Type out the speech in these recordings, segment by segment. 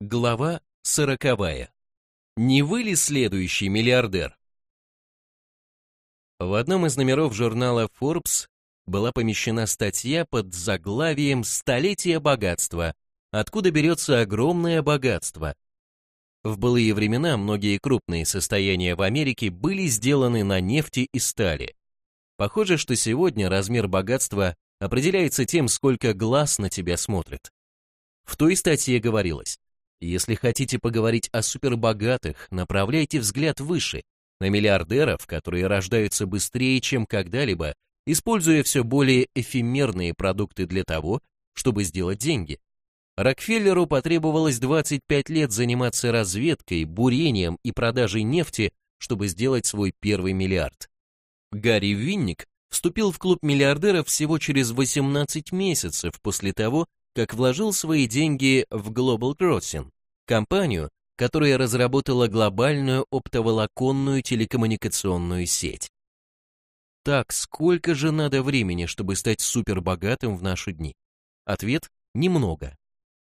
Глава сороковая. Не вы ли следующий миллиардер? В одном из номеров журнала Forbes была помещена статья под заглавием «Столетие богатства. Откуда берется огромное богатство?» В былые времена многие крупные состояния в Америке были сделаны на нефти и стали. Похоже, что сегодня размер богатства определяется тем, сколько глаз на тебя смотрит. В той статье говорилось, если хотите поговорить о супербогатых, направляйте взгляд выше, на миллиардеров, которые рождаются быстрее, чем когда-либо, используя все более эфемерные продукты для того, чтобы сделать деньги. Рокфеллеру потребовалось 25 лет заниматься разведкой, бурением и продажей нефти, чтобы сделать свой первый миллиард. Гарри Винник вступил в клуб миллиардеров всего через 18 месяцев после того, как вложил свои деньги в Global Crossing, компанию, которая разработала глобальную оптоволоконную телекоммуникационную сеть. Так, сколько же надо времени, чтобы стать супербогатым в наши дни? Ответ – немного.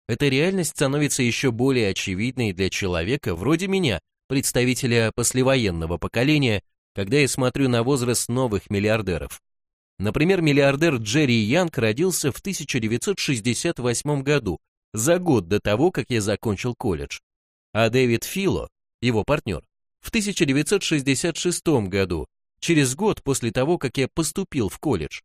Эта реальность становится еще более очевидной для человека вроде меня, представителя послевоенного поколения, когда я смотрю на возраст новых миллиардеров. Например, миллиардер Джерри Янг родился в 1968 году, за год до того, как я закончил колледж. А Дэвид Фило, его партнер, в 1966 году, через год после того, как я поступил в колледж.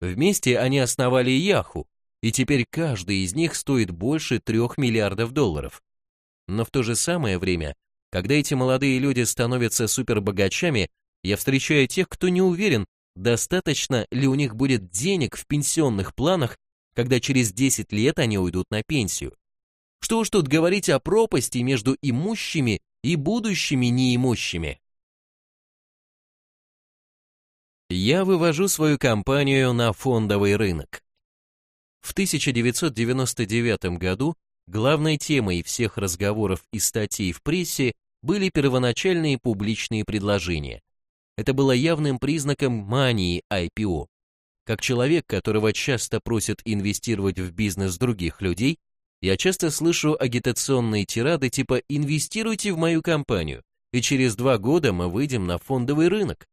Вместе они основали Яху, и теперь каждый из них стоит больше трех миллиардов долларов. Но в то же самое время, когда эти молодые люди становятся супербогачами, я встречаю тех, кто не уверен, Достаточно ли у них будет денег в пенсионных планах, когда через 10 лет они уйдут на пенсию? Что уж тут говорить о пропасти между имущими и будущими неимущими. Я вывожу свою компанию на фондовый рынок. В 1999 году главной темой всех разговоров и статей в прессе были первоначальные публичные предложения. Это было явным признаком мании IPO. Как человек, которого часто просят инвестировать в бизнес других людей, я часто слышу агитационные тирады типа «инвестируйте в мою компанию, и через два года мы выйдем на фондовый рынок».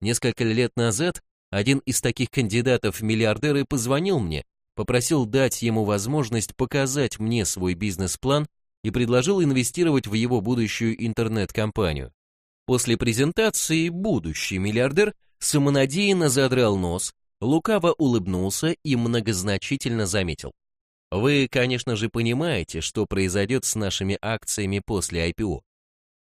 Несколько лет назад один из таких кандидатов в миллиардеры позвонил мне, попросил дать ему возможность показать мне свой бизнес-план и предложил инвестировать в его будущую интернет-компанию. После презентации будущий миллиардер самонадеянно задрал нос, лукаво улыбнулся и многозначительно заметил. Вы, конечно же, понимаете, что произойдет с нашими акциями после IPO.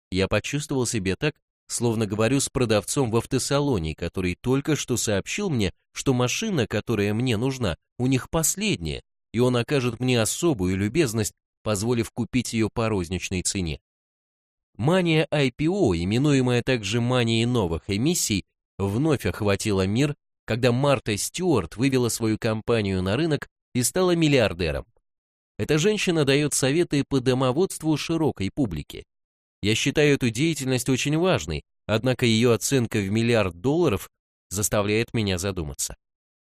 Я почувствовал себя так, словно говорю с продавцом в автосалоне, который только что сообщил мне, что машина, которая мне нужна, у них последняя, и он окажет мне особую любезность, позволив купить ее по розничной цене. Мания IPO, именуемая также манией новых эмиссий, вновь охватила мир, когда Марта Стюарт вывела свою компанию на рынок и стала миллиардером. Эта женщина дает советы по домоводству широкой публике. Я считаю эту деятельность очень важной, однако ее оценка в миллиард долларов заставляет меня задуматься.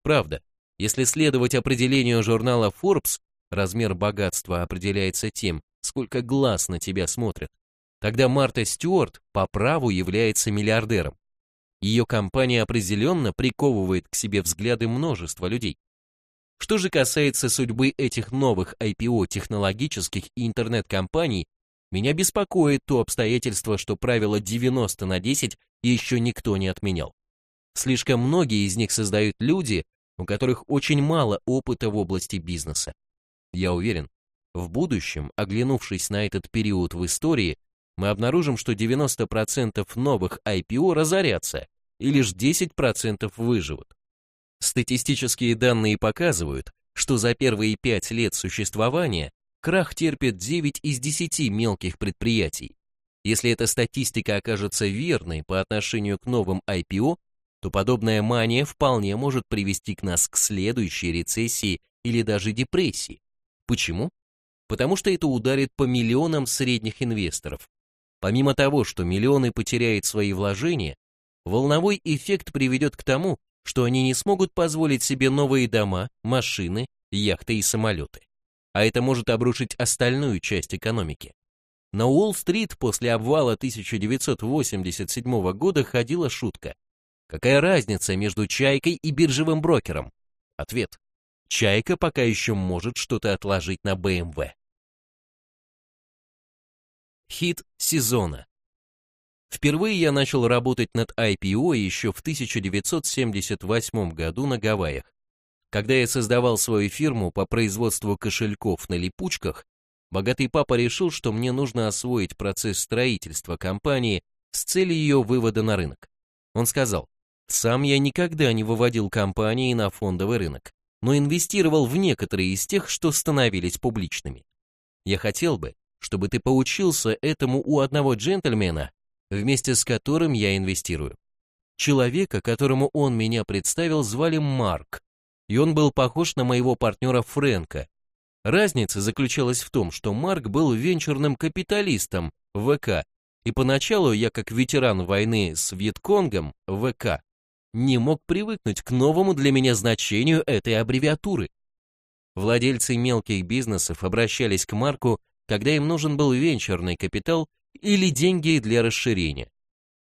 Правда, если следовать определению журнала Forbes, размер богатства определяется тем, сколько глаз на тебя смотрят, Тогда Марта Стюарт по праву является миллиардером. Ее компания определенно приковывает к себе взгляды множества людей. Что же касается судьбы этих новых IPO технологических и интернет-компаний, меня беспокоит то обстоятельство, что правило 90 на 10 еще никто не отменял. Слишком многие из них создают люди, у которых очень мало опыта в области бизнеса. Я уверен, в будущем, оглянувшись на этот период в истории, мы обнаружим, что 90% новых IPO разорятся, и лишь 10% выживут. Статистические данные показывают, что за первые 5 лет существования крах терпит 9 из 10 мелких предприятий. Если эта статистика окажется верной по отношению к новым IPO, то подобная мания вполне может привести к нас к следующей рецессии или даже депрессии. Почему? Потому что это ударит по миллионам средних инвесторов, Помимо того, что миллионы потеряют свои вложения, волновой эффект приведет к тому, что они не смогут позволить себе новые дома, машины, яхты и самолеты. а это может обрушить остальную часть экономики. На Уолл-стрит после обвала 1987 года ходила шутка. Какая разница между чайкой и биржевым брокером? Ответ. Чайка пока еще может что-то отложить на BMW. Хит сезона. Впервые я начал работать над IPO еще в 1978 году на Гавайях. Когда я создавал свою фирму по производству кошельков на липучках, богатый папа решил, что мне нужно освоить процесс строительства компании с целью ее вывода на рынок. Он сказал, сам я никогда не выводил компании на фондовый рынок, но инвестировал в некоторые из тех, что становились публичными. Я хотел бы, чтобы ты поучился этому у одного джентльмена, вместе с которым я инвестирую. Человека, которому он меня представил, звали Марк, и он был похож на моего партнера Фрэнка. Разница заключалась в том, что Марк был венчурным капиталистом ВК, и поначалу я, как ветеран войны с Вьетконгом ВК, не мог привыкнуть к новому для меня значению этой аббревиатуры. Владельцы мелких бизнесов обращались к Марку, когда им нужен был венчурный капитал или деньги для расширения.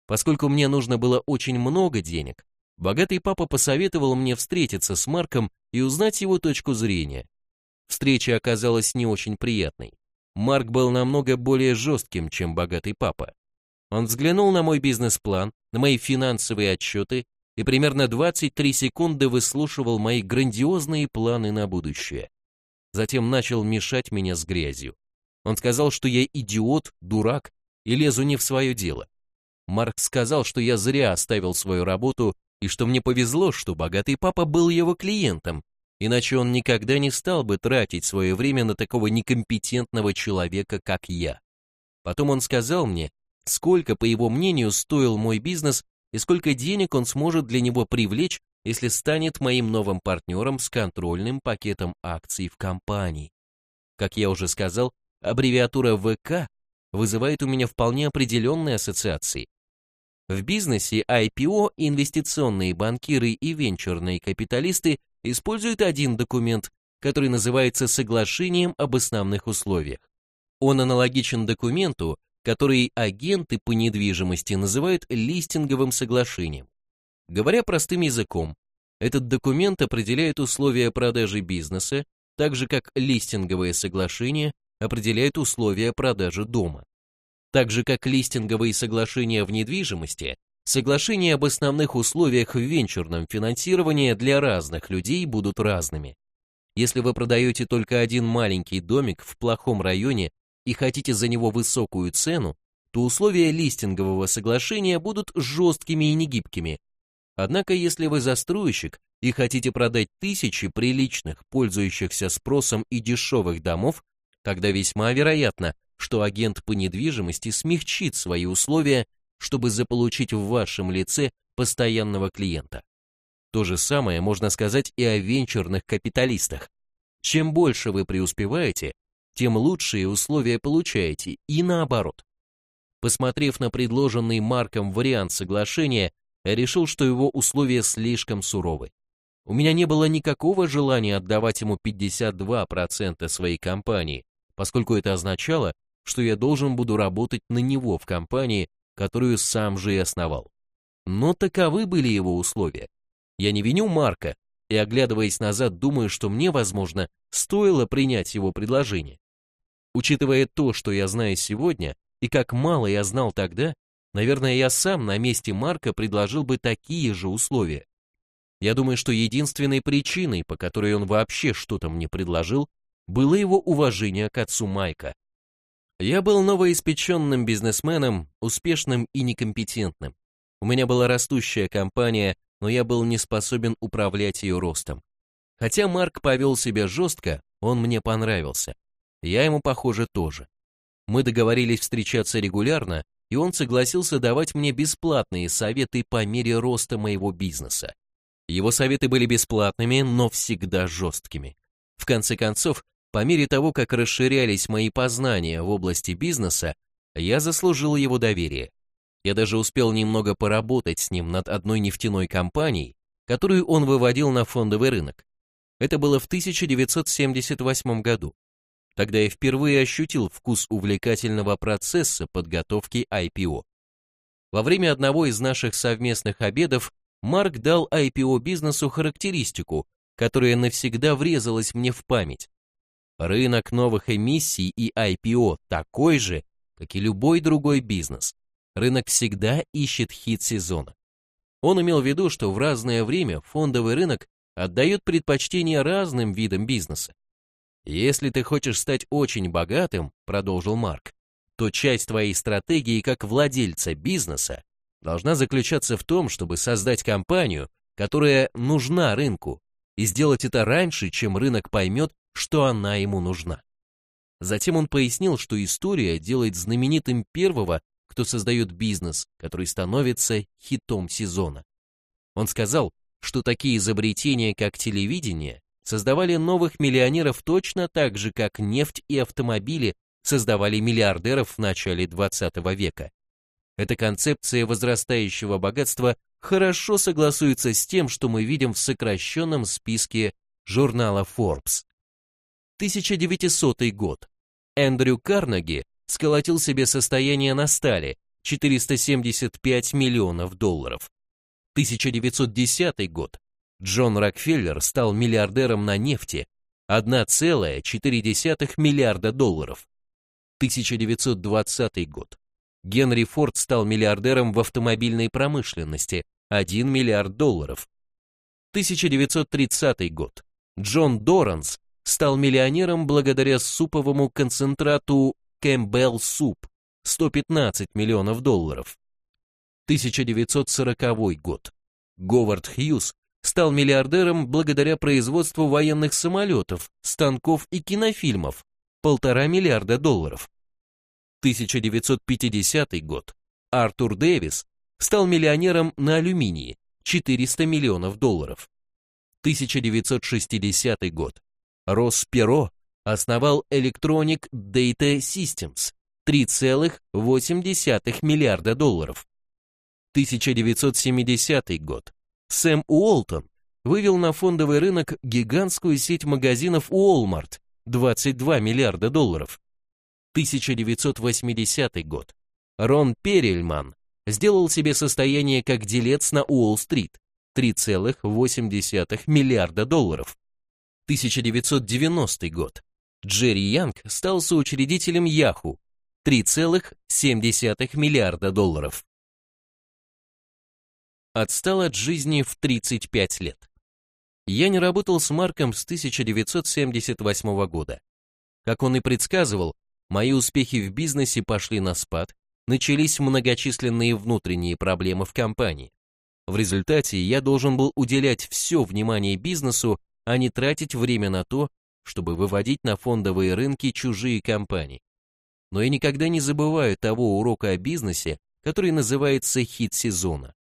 Поскольку мне нужно было очень много денег, богатый папа посоветовал мне встретиться с Марком и узнать его точку зрения. Встреча оказалась не очень приятной. Марк был намного более жестким, чем богатый папа. Он взглянул на мой бизнес-план, на мои финансовые отчеты и примерно 23 секунды выслушивал мои грандиозные планы на будущее. Затем начал мешать меня с грязью. Он сказал, что я идиот, дурак и лезу не в свое дело. Марк сказал, что я зря оставил свою работу и что мне повезло, что богатый папа был его клиентом, иначе он никогда не стал бы тратить свое время на такого некомпетентного человека, как я. Потом он сказал мне, сколько, по его мнению, стоил мой бизнес и сколько денег он сможет для него привлечь, если станет моим новым партнером с контрольным пакетом акций в компании. Как я уже сказал, аббревиатура ВК вызывает у меня вполне определенные ассоциации. В бизнесе IPO инвестиционные банкиры и венчурные капиталисты используют один документ, который называется соглашением об основных условиях. Он аналогичен документу, который агенты по недвижимости называют листинговым соглашением. Говоря простым языком, этот документ определяет условия продажи бизнеса, так же как листинговое соглашение определяет условия продажи дома. Так же как листинговые соглашения в недвижимости, соглашения об основных условиях в венчурном финансировании для разных людей будут разными. Если вы продаете только один маленький домик в плохом районе и хотите за него высокую цену, то условия листингового соглашения будут жесткими и негибкими. Однако, если вы застройщик и хотите продать тысячи приличных, пользующихся спросом и дешевых домов, тогда весьма вероятно, что агент по недвижимости смягчит свои условия, чтобы заполучить в вашем лице постоянного клиента. То же самое можно сказать и о венчурных капиталистах. Чем больше вы преуспеваете, тем лучшие условия получаете, и наоборот. Посмотрев на предложенный Марком вариант соглашения, я решил, что его условия слишком суровы. У меня не было никакого желания отдавать ему 52% своей компании, поскольку это означало, что я должен буду работать на него в компании, которую сам же и основал. Но таковы были его условия. Я не виню Марка, и, оглядываясь назад, думаю, что мне, возможно, стоило принять его предложение. Учитывая то, что я знаю сегодня, и как мало я знал тогда, наверное, я сам на месте Марка предложил бы такие же условия. Я думаю, что единственной причиной, по которой он вообще что-то мне предложил, было его уважение к отцу Майка. Я был новоиспеченным бизнесменом, успешным и некомпетентным. У меня была растущая компания, но я был не способен управлять ее ростом. Хотя Марк повел себя жестко, он мне понравился. Я ему, похоже, тоже. Мы договорились встречаться регулярно, и он согласился давать мне бесплатные советы по мере роста моего бизнеса. Его советы были бесплатными, но всегда жесткими. В конце концов, по мере того, как расширялись мои познания в области бизнеса, я заслужил его доверие. Я даже успел немного поработать с ним над одной нефтяной компанией, которую он выводил на фондовый рынок. Это было в 1978 году. Тогда я впервые ощутил вкус увлекательного процесса подготовки IPO. Во время одного из наших совместных обедов Марк дал IPO-бизнесу характеристику, которая навсегда врезалась мне в память. Рынок новых эмиссий и IPO такой же, как и любой другой бизнес. Рынок всегда ищет хит сезона. Он имел в виду, что в разное время фондовый рынок отдает предпочтение разным видам бизнеса. Если ты хочешь стать очень богатым, продолжил Марк, то часть твоей стратегии как владельца бизнеса должна заключаться в том, чтобы создать компанию, которая нужна рынку, и сделать это раньше, чем рынок поймет, что она ему нужна. Затем он пояснил, что история делает знаменитым первого, кто создает бизнес, который становится хитом сезона. Он сказал, что такие изобретения, как телевидение, создавали новых миллионеров точно так же, как нефть и автомобили создавали миллиардеров в начале 20 века. Эта концепция возрастающего богатства хорошо согласуется с тем, что мы видим в сокращенном списке журнала Forbes. 1900 год. Эндрю Карнеги сколотил себе состояние на стали 475 миллионов долларов. 1910 год. Джон Рокфеллер стал миллиардером на нефти 1,4 миллиарда долларов. 1920 год. Генри Форд стал миллиардером в автомобильной промышленности 1 миллиард долларов. 1930 год. Джон Доранс стал миллионером благодаря суповому концентрату Кэмпбелл Суп 115 миллионов долларов. 1940 год. Говард Хьюз стал миллиардером благодаря производству военных самолетов, станков и кинофильмов, полтора миллиарда долларов. 1950 год. Артур Дэвис стал миллионером на алюминии, 400 миллионов долларов. 1960 год. Росс Перо основал Electronic Data Systems, 3,8 миллиарда долларов. 1970 год. Сэм Уолтон вывел на фондовый рынок гигантскую сеть магазинов Walmart 22 миллиарда долларов. 1980 год. Рон Перельман сделал себе состояние как делец на Уолл-стрит 3,8 миллиарда долларов. 1990 год. Джерри Янг стал соучредителем Yahoo 3,7 миллиарда долларов отстал от жизни в 35 лет. Я не работал с Марком с 1978 года. Как он и предсказывал, мои успехи в бизнесе пошли на спад, начались многочисленные внутренние проблемы в компании. В результате я должен был уделять все внимание бизнесу, а не тратить время на то, чтобы выводить на фондовые рынки чужие компании. Но я никогда не забываю того урока о бизнесе, который называется хит сезона.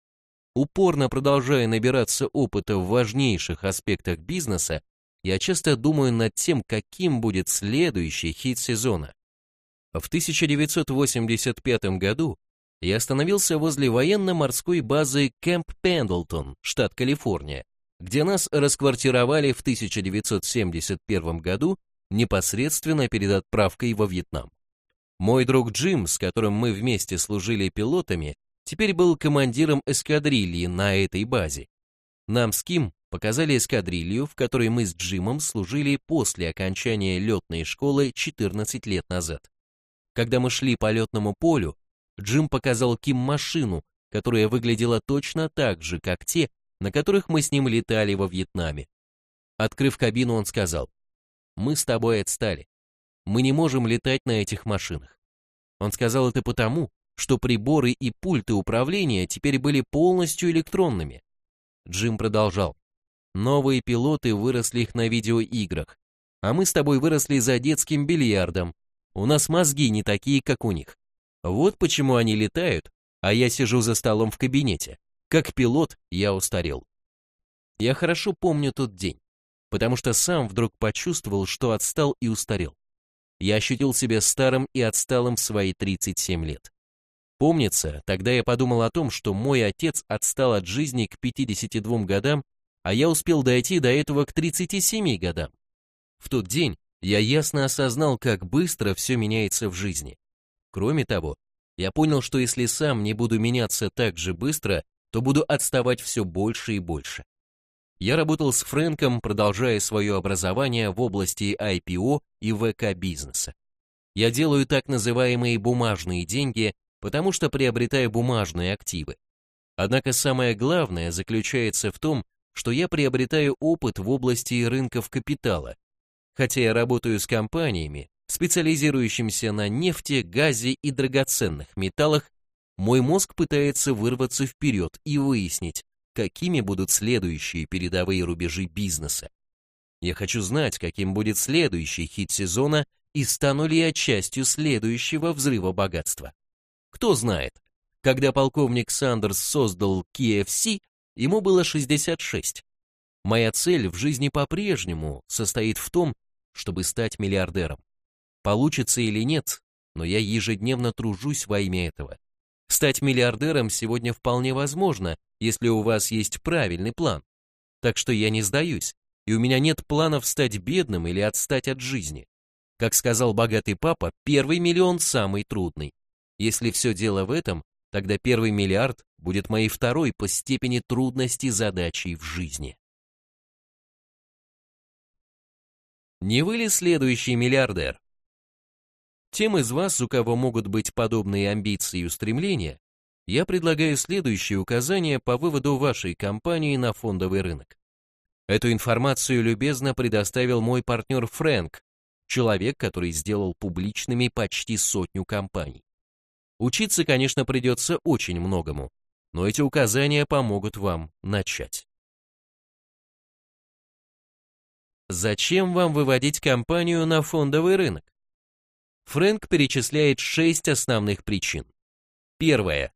Упорно продолжая набираться опыта в важнейших аспектах бизнеса, я часто думаю над тем, каким будет следующий хит сезона. В 1985 году я остановился возле военно-морской базы Кэмп Пендлтон, штат Калифорния, где нас расквартировали в 1971 году непосредственно перед отправкой во Вьетнам. Мой друг Джим, с которым мы вместе служили пилотами, теперь был командиром эскадрильи на этой базе. Нам с Ким показали эскадрилью, в которой мы с Джимом служили после окончания летной школы 14 лет назад. Когда мы шли по летному полю, Джим показал Ким машину, которая выглядела точно так же, как те, на которых мы с ним летали во Вьетнаме. Открыв кабину, он сказал, «Мы с тобой отстали. Мы не можем летать на этих машинах». Он сказал это потому, что приборы и пульты управления теперь были полностью электронными. Джим продолжал. Новые пилоты выросли их на видеоиграх, а мы с тобой выросли за детским бильярдом. У нас мозги не такие, как у них. Вот почему они летают, а я сижу за столом в кабинете. Как пилот я устарел. Я хорошо помню тот день, потому что сам вдруг почувствовал, что отстал и устарел. Я ощутил себя старым и отсталым в свои 37 лет. Помнится, тогда я подумал о том, что мой отец отстал от жизни к 52 годам, а я успел дойти до этого к 37 годам. В тот день я ясно осознал, как быстро все меняется в жизни. Кроме того, я понял, что если сам не буду меняться так же быстро, то буду отставать все больше и больше. Я работал с Фрэнком, продолжая свое образование в области IPO и ВК-бизнеса. Я делаю так называемые бумажные деньги, потому что приобретаю бумажные активы. Однако самое главное заключается в том, что я приобретаю опыт в области рынков капитала. Хотя я работаю с компаниями, специализирующимися на нефти, газе и драгоценных металлах, мой мозг пытается вырваться вперед и выяснить, какими будут следующие передовые рубежи бизнеса. Я хочу знать, каким будет следующий хит сезона и стану ли я частью следующего взрыва богатства. Кто знает, когда полковник Сандерс создал KFC, ему было 66. Моя цель в жизни по-прежнему состоит в том, чтобы стать миллиардером. Получится или нет, но я ежедневно тружусь во имя этого. Стать миллиардером сегодня вполне возможно, если у вас есть правильный план. Так что я не сдаюсь, и у меня нет планов стать бедным или отстать от жизни. Как сказал богатый папа, первый миллион самый трудный. Если все дело в этом, тогда первый миллиард будет моей второй по степени трудности задачей в жизни. Не вы ли следующий миллиардер? Тем из вас, у кого могут быть подобные амбиции и устремления, я предлагаю следующие указания по выводу вашей компании на фондовый рынок. Эту информацию любезно предоставил мой партнер Фрэнк, человек, который сделал публичными почти сотню компаний. Учиться, конечно, придется очень многому, но эти указания помогут вам начать. Зачем вам выводить компанию на фондовый рынок? Фрэнк перечисляет шесть основных причин. Первое.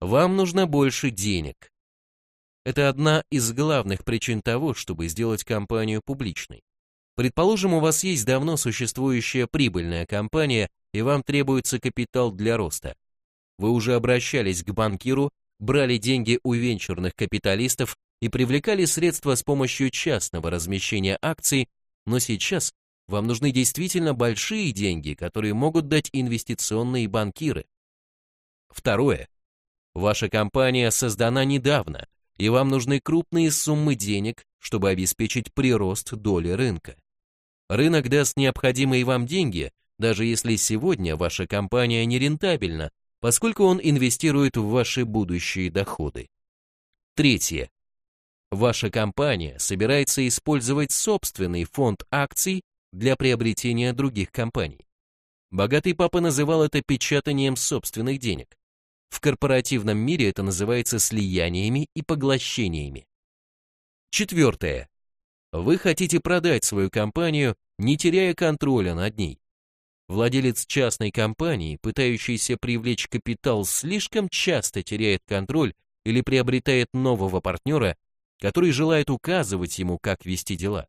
Вам нужно больше денег. Это одна из главных причин того, чтобы сделать компанию публичной. Предположим, у вас есть давно существующая прибыльная компания, и вам требуется капитал для роста. Вы уже обращались к банкиру, брали деньги у венчурных капиталистов и привлекали средства с помощью частного размещения акций, но сейчас вам нужны действительно большие деньги, которые могут дать инвестиционные банкиры. Второе. Ваша компания создана недавно, и вам нужны крупные суммы денег, чтобы обеспечить прирост доли рынка. Рынок даст необходимые вам деньги, даже если сегодня ваша компания не рентабельна, поскольку он инвестирует в ваши будущие доходы. Третье. Ваша компания собирается использовать собственный фонд акций для приобретения других компаний. Богатый папа называл это печатанием собственных денег. В корпоративном мире это называется слияниями и поглощениями. Четвертое. Вы хотите продать свою компанию, не теряя контроля над ней. Владелец частной компании, пытающийся привлечь капитал, слишком часто теряет контроль или приобретает нового партнера, который желает указывать ему, как вести дела.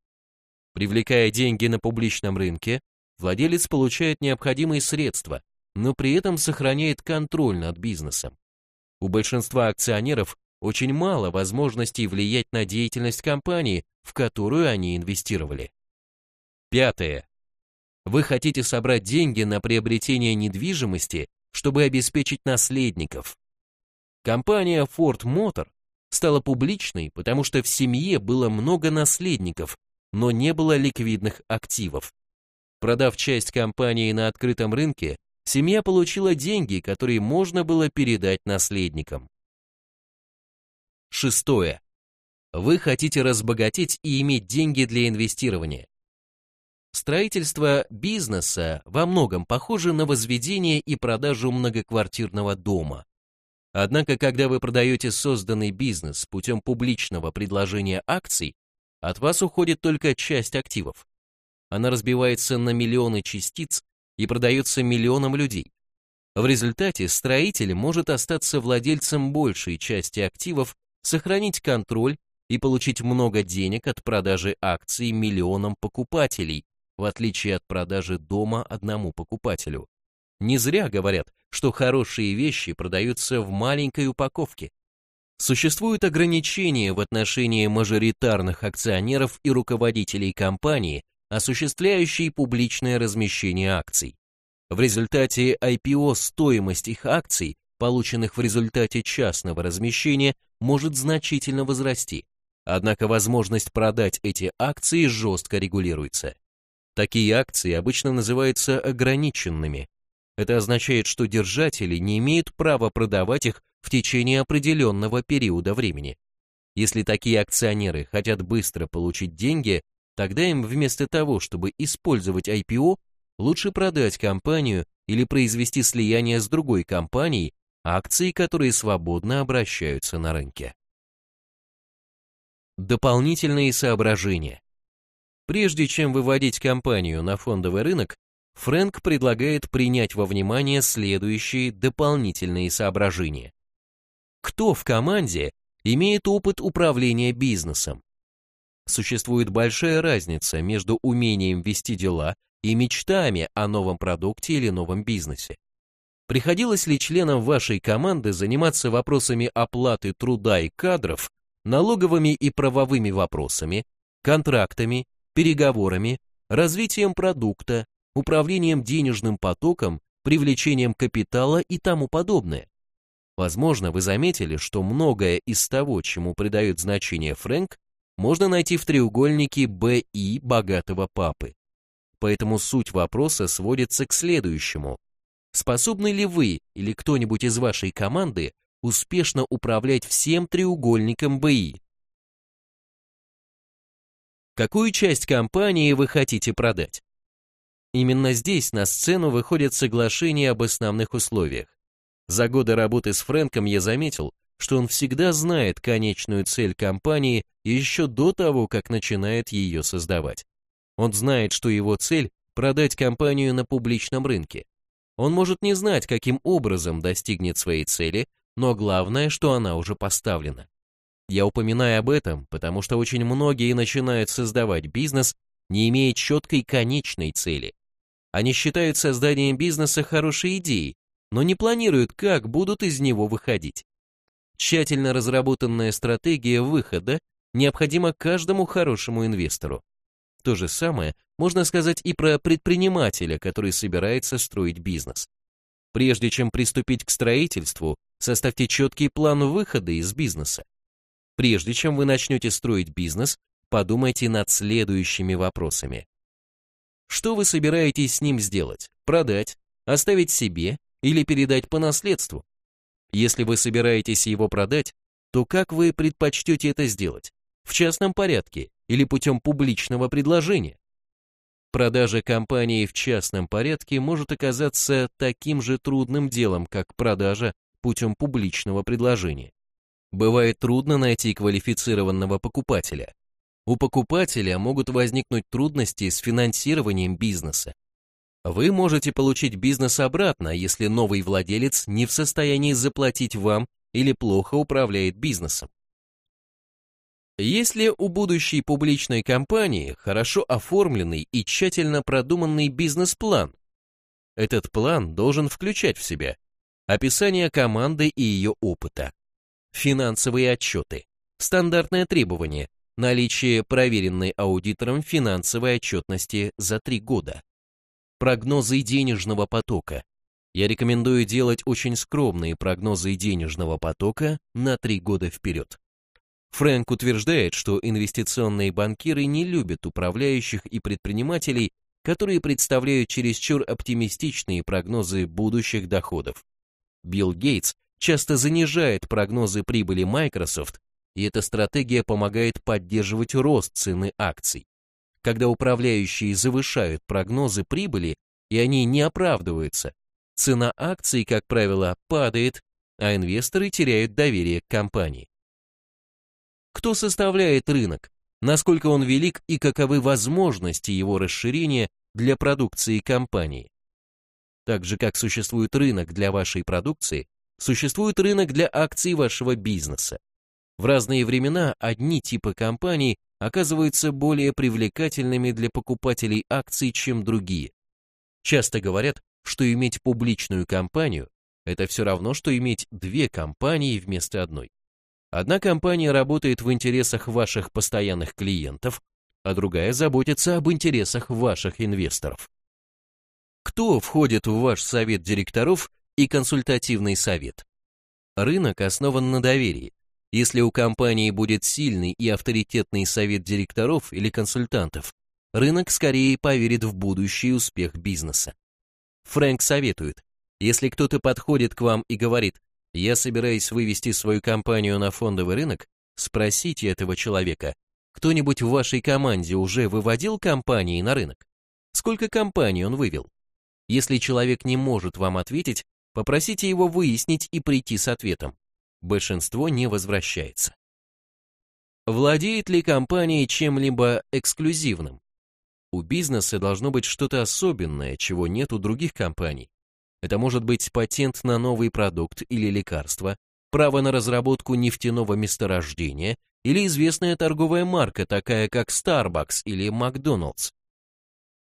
Привлекая деньги на публичном рынке, владелец получает необходимые средства, но при этом сохраняет контроль над бизнесом. У большинства акционеров очень мало возможностей влиять на деятельность компании, в которую они инвестировали. Пятое. Вы хотите собрать деньги на приобретение недвижимости, чтобы обеспечить наследников. Компания Ford Motor стала публичной, потому что в семье было много наследников, но не было ликвидных активов. Продав часть компании на открытом рынке, семья получила деньги, которые можно было передать наследникам. Шестое. Вы хотите разбогатеть и иметь деньги для инвестирования. Строительство бизнеса во многом похоже на возведение и продажу многоквартирного дома. Однако, когда вы продаете созданный бизнес путем публичного предложения акций, от вас уходит только часть активов. Она разбивается на миллионы частиц и продается миллионам людей. В результате строитель может остаться владельцем большей части активов, сохранить контроль и получить много денег от продажи акций миллионам покупателей, в отличие от продажи дома одному покупателю. Не зря говорят, что хорошие вещи продаются в маленькой упаковке. Существуют ограничения в отношении мажоритарных акционеров и руководителей компании, осуществляющие публичное размещение акций. В результате IPO стоимость их акций, полученных в результате частного размещения, может значительно возрасти. Однако возможность продать эти акции жестко регулируется. Такие акции обычно называются ограниченными. Это означает, что держатели не имеют права продавать их в течение определенного периода времени. Если такие акционеры хотят быстро получить деньги, тогда им вместо того, чтобы использовать IPO, лучше продать компанию или произвести слияние с другой компанией, акции, которые свободно обращаются на рынке. Дополнительные соображения. Прежде чем выводить компанию на фондовый рынок, Фрэнк предлагает принять во внимание следующие дополнительные соображения. Кто в команде имеет опыт управления бизнесом? Существует большая разница между умением вести дела и мечтами о новом продукте или новом бизнесе. Приходилось ли членам вашей команды заниматься вопросами оплаты труда и кадров, налоговыми и правовыми вопросами, контрактами, переговорами, развитием продукта, управлением денежным потоком, привлечением капитала и тому подобное? Возможно, вы заметили, что многое из того, чему придает значение Фрэнк, можно найти в треугольнике БИ богатого папы. Поэтому суть вопроса сводится к следующему. Способны ли вы или кто-нибудь из вашей команды успешно управлять всем треугольником БИ? Какую часть компании вы хотите продать? Именно здесь на сцену выходит соглашение об основных условиях. За годы работы с Фрэнком я заметил, что он всегда знает конечную цель компании еще до того, как начинает ее создавать. Он знает, что его цель – продать компанию на публичном рынке. Он может не знать, каким образом достигнет своей цели, но главное, что она уже поставлена. Я упоминаю об этом, потому что очень многие начинают создавать бизнес, не имея четкой конечной цели. Они считают создание бизнеса хорошей идеей, но не планируют, как будут из него выходить. Тщательно разработанная стратегия выхода необходима каждому хорошему инвестору. То же самое можно сказать и про предпринимателя, который собирается строить бизнес. Прежде чем приступить к строительству, составьте четкий план выхода из бизнеса. Прежде чем вы начнете строить бизнес, подумайте над следующими вопросами. Что вы собираетесь с ним сделать? Продать? Оставить себе? Или передать по наследству. Если вы собираетесь его продать, то как вы предпочтете это сделать? В частном порядке или путем публичного предложения? Продажа компании в частном порядке может оказаться таким же трудным делом, как продажа путем публичного предложения. Бывает трудно найти квалифицированного покупателя. У покупателя могут возникнуть трудности с финансированием бизнеса. Вы можете получить бизнес обратно, если новый владелец не в состоянии заплатить вам или плохо управляет бизнесом. Если у будущей публичной компании хорошо оформленный и тщательно продуманный бизнес-план, этот план должен включать в себя описание команды и ее опыта, финансовые отчеты, стандартное требование, наличие проверенной аудитором финансовой отчетности за три года, прогнозы денежного потока. Я рекомендую делать очень скромные прогнозы денежного потока на три года вперед. Фрэнк утверждает, что инвестиционные банкиры не любят управляющих и предпринимателей, которые представляют чересчур оптимистичные прогнозы будущих доходов. Билл Гейтс часто занижает прогнозы прибыли Microsoft, и эта стратегия помогает поддерживать рост цены акций когда управляющие завышают прогнозы прибыли, и они не оправдываются, цена акций, как правило, падает, а инвесторы теряют доверие к компании. Кто составляет рынок? Насколько он велик и каковы возможности его расширения для продукции компании? Так же, как существует рынок для вашей продукции, существует рынок для акций вашего бизнеса. В разные времена одни типы компаний оказываются более привлекательными для покупателей акций, чем другие. Часто говорят, что иметь публичную компанию – это все равно, что иметь две компании вместо одной. Одна компания работает в интересах ваших постоянных клиентов, а другая заботится об интересах ваших инвесторов. Кто входит в ваш совет директоров и консультативный совет? Рынок основан на доверии. Если у компании будет сильный и авторитетный совет директоров или консультантов, рынок скорее поверит в будущий успех бизнеса. Фрэнк советует, если кто-то подходит к вам и говорит, я собираюсь вывести свою компанию на фондовый рынок, спросите этого человека, кто-нибудь в вашей команде уже выводил компании на рынок? Сколько компаний он вывел? Если человек не может вам ответить, попросите его выяснить и прийти с ответом. Большинство не возвращается. Владеет ли компания чем-либо эксклюзивным? У бизнеса должно быть что-то особенное, чего нет у других компаний. Это может быть патент на новый продукт или лекарство, право на разработку нефтяного месторождения или известная торговая марка, такая как Starbucks или McDonald's.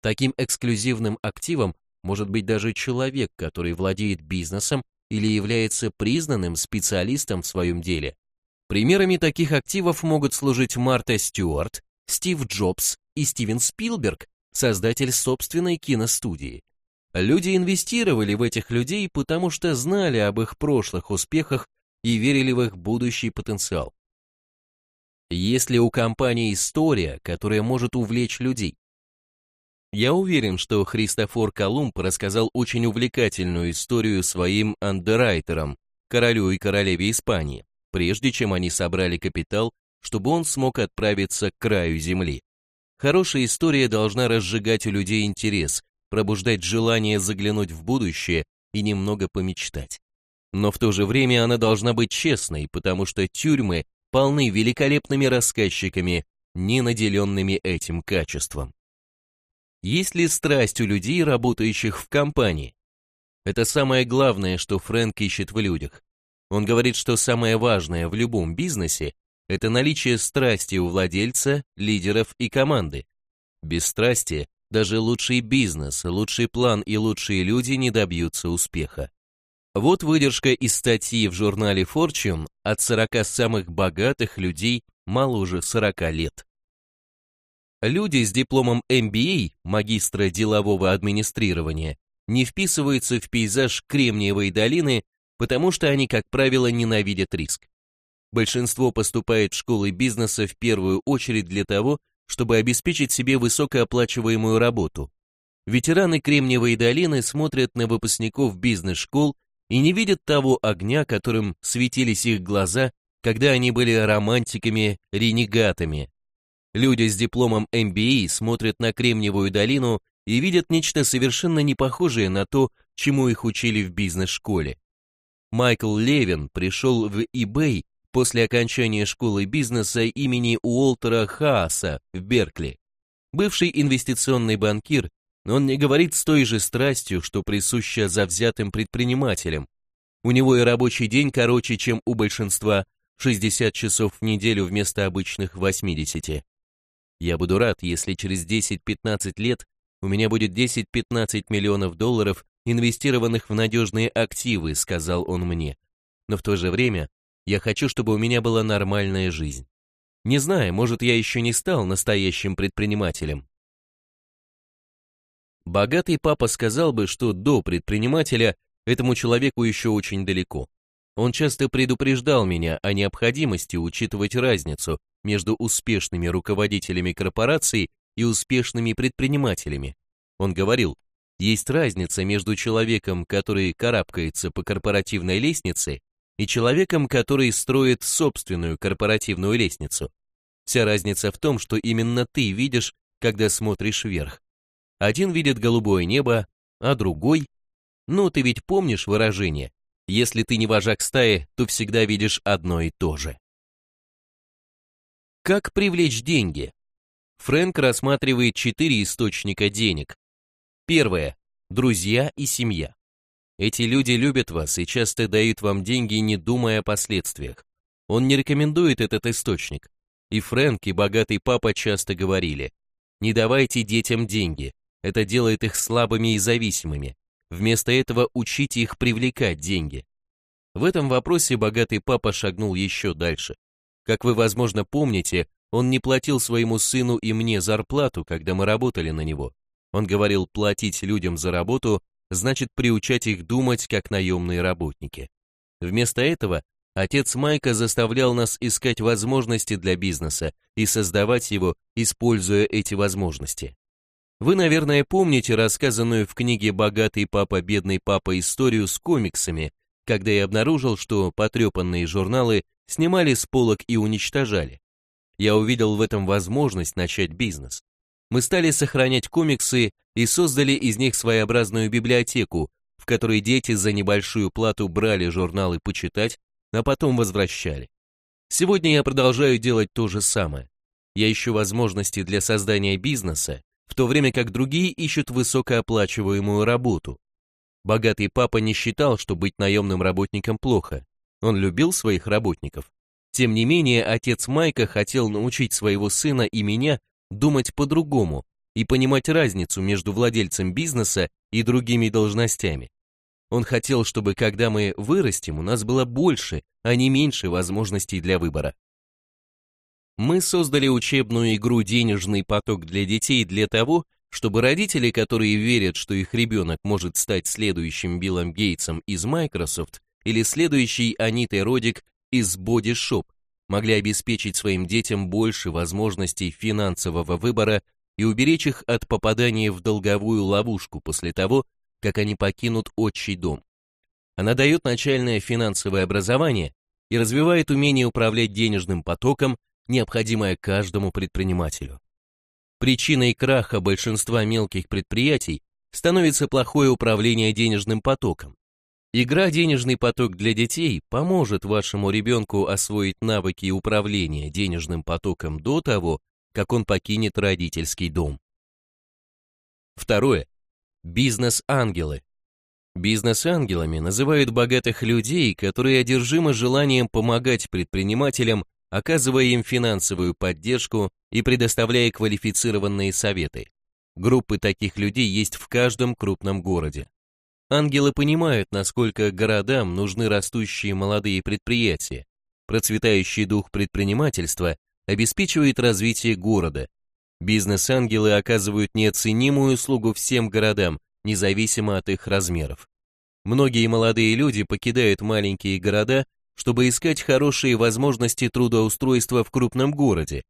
Таким эксклюзивным активом может быть даже человек, который владеет бизнесом или является признанным специалистом в своем деле. Примерами таких активов могут служить Марта Стюарт, Стив Джобс и Стивен Спилберг, создатель собственной киностудии. Люди инвестировали в этих людей, потому что знали об их прошлых успехах и верили в их будущий потенциал. Если у компании история, которая может увлечь людей, я уверен, что Христофор Колумб рассказал очень увлекательную историю своим андеррайтерам, королю и королеве Испании, прежде чем они собрали капитал, чтобы он смог отправиться к краю земли. Хорошая история должна разжигать у людей интерес, пробуждать желание заглянуть в будущее и немного помечтать. Но в то же время она должна быть честной, потому что тюрьмы полны великолепными рассказчиками, не наделенными этим качеством. Есть ли страсть у людей, работающих в компании? Это самое главное, что Фрэнк ищет в людях. Он говорит, что самое важное в любом бизнесе – это наличие страсти у владельца, лидеров и команды. Без страсти даже лучший бизнес, лучший план и лучшие люди не добьются успеха. Вот выдержка из статьи в журнале Fortune от 40 самых богатых людей моложе 40 лет. Люди с дипломом MBA, магистра делового администрирования, не вписываются в пейзаж Кремниевой долины, потому что они, как правило, ненавидят риск. Большинство поступает в школы бизнеса в первую очередь для того, чтобы обеспечить себе высокооплачиваемую работу. Ветераны Кремниевой долины смотрят на выпускников бизнес-школ и не видят того огня, которым светились их глаза, когда они были романтиками-ренегатами, Люди с дипломом MBA смотрят на Кремниевую долину и видят нечто совершенно не похожее на то, чему их учили в бизнес-школе. Майкл Левин пришел в eBay после окончания школы бизнеса имени Уолтера Хааса в Беркли. Бывший инвестиционный банкир, он не говорит с той же страстью, что присуща завзятым предпринимателям. У него и рабочий день короче, чем у большинства, 60 часов в неделю вместо обычных 80. Я буду рад, если через 10-15 лет у меня будет 10-15 миллионов долларов, инвестированных в надежные активы, сказал он мне. Но в то же время я хочу, чтобы у меня была нормальная жизнь. Не знаю, может, я еще не стал настоящим предпринимателем. Богатый папа сказал бы, что до предпринимателя этому человеку еще очень далеко. Он часто предупреждал меня о необходимости учитывать разницу между успешными руководителями корпораций и успешными предпринимателями. Он говорил, есть разница между человеком, который карабкается по корпоративной лестнице, и человеком, который строит собственную корпоративную лестницу. Вся разница в том, что именно ты видишь, когда смотришь вверх. Один видит голубое небо, а другой... Ну, ты ведь помнишь выражение если ты не вожак стаи, то всегда видишь одно и то же. Как привлечь деньги? Фрэнк рассматривает четыре источника денег. Первое – друзья и семья. Эти люди любят вас и часто дают вам деньги, не думая о последствиях. Он не рекомендует этот источник. И Фрэнк, и богатый папа часто говорили, не давайте детям деньги, это делает их слабыми и зависимыми. Вместо этого учите их привлекать деньги. В этом вопросе богатый папа шагнул еще дальше. Как вы, возможно, помните, Он не платил своему сыну и мне зарплату, когда мы работали на него. Он говорил, платить людям за работу значит приучать их думать как наемные работники. Вместо этого отец Майка заставлял нас искать возможности для бизнеса и создавать его, используя эти возможности. Вы, наверное, помните рассказанную в книге «Богатый папа, бедный папа» историю с комиксами, когда я обнаружил, что потрепанные журналы снимали с полок и уничтожали. Я увидел в этом возможность начать бизнес. Мы стали сохранять комиксы и создали из них своеобразную библиотеку, в которой дети за небольшую плату брали журналы почитать, а потом возвращали. Сегодня я продолжаю делать то же самое. Я ищу возможности для создания бизнеса, в то время как другие ищут высокооплачиваемую работу. Богатый папа не считал, что быть наемным работником плохо. Он любил своих работников. Тем не менее, отец Майка хотел научить своего сына и меня думать по-другому и понимать разницу между владельцем бизнеса и другими должностями. Он хотел, чтобы когда мы вырастем, у нас было больше, а не меньше возможностей для выбора. Мы создали учебную игру «Денежный поток для детей» для того, чтобы родители, которые верят, что их ребенок может стать следующим Биллом Гейтсом из Microsoft или следующей Анитой Родик из Shop, могли обеспечить своим детям больше возможностей финансового выбора и уберечь их от попадания в долговую ловушку после того, как они покинут отчий дом. Она дает начальное финансовое образование и развивает умение управлять денежным потоком необходимое каждому предпринимателю. Причиной краха большинства мелких предприятий становится плохое управление денежным потоком. Игра «Денежный поток для детей» поможет вашему ребенку освоить навыки управления денежным потоком до того, как он покинет родительский дом. Второе. Бизнес-ангелы. Бизнес-ангелами называют богатых людей, которые одержимы желанием помогать предпринимателям оказывая им финансовую поддержку и предоставляя квалифицированные советы. Группы таких людей есть в каждом крупном городе. Ангелы понимают, насколько городам нужны растущие молодые предприятия. Процветающий дух предпринимательства обеспечивает развитие города. Бизнес-ангелы оказывают неоценимую услугу всем городам, независимо от их размеров. Многие молодые люди покидают маленькие города чтобы искать хорошие возможности трудоустройства в крупном городе.